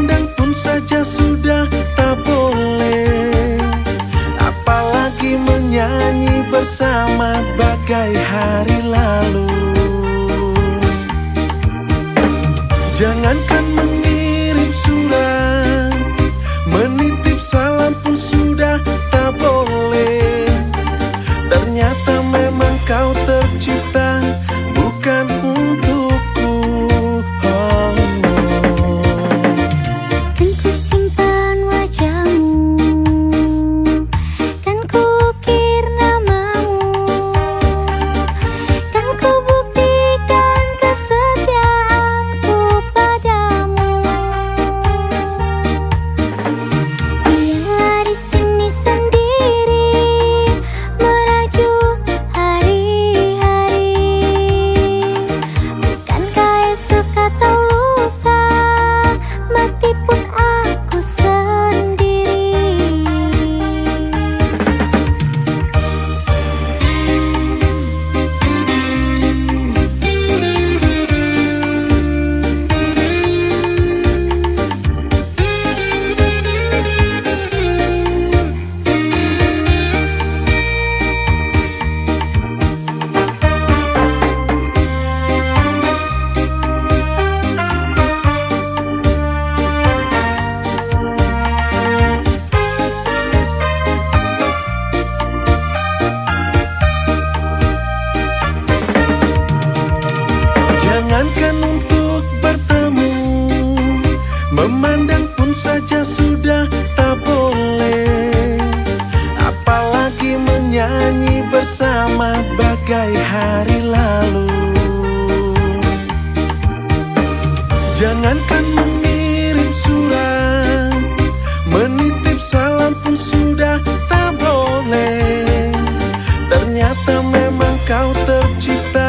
memandang pun saja sudah tak boleh. Apalagi menyanyi bersama bagai hari lalu. Jangankan mengirim surat Menitip salam pun nyanyi bersama bagai hari lalu. Jangankan mengirim surat Menitip salam pun sudah tak boleh. Ternyata memang kau tercipta